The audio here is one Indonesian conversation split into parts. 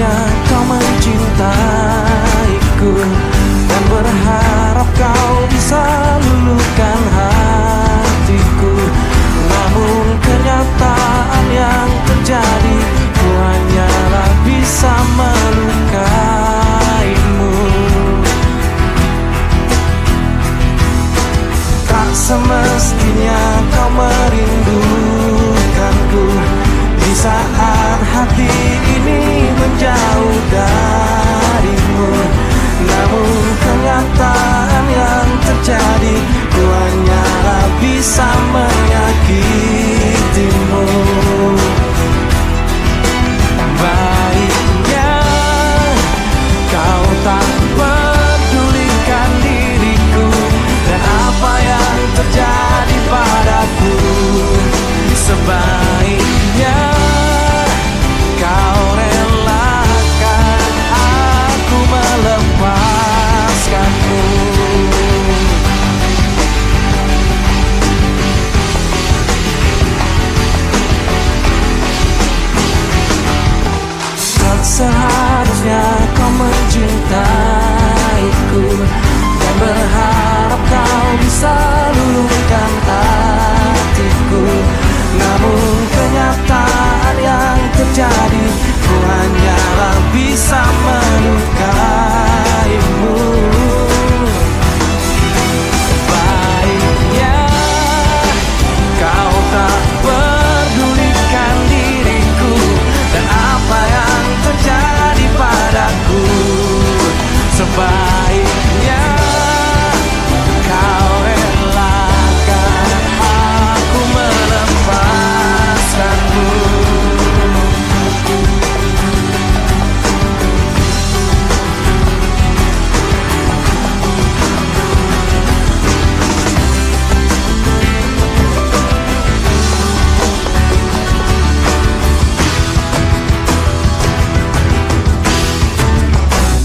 Kau mencintai seharusnya kau mencintai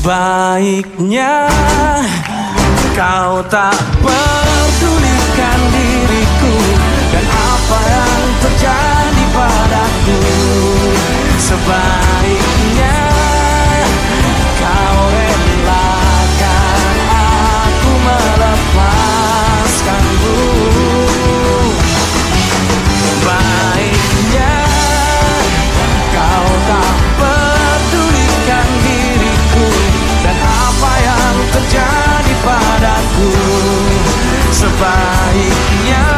Baiknya kau tak baiknya